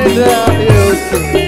eternidade eu sei.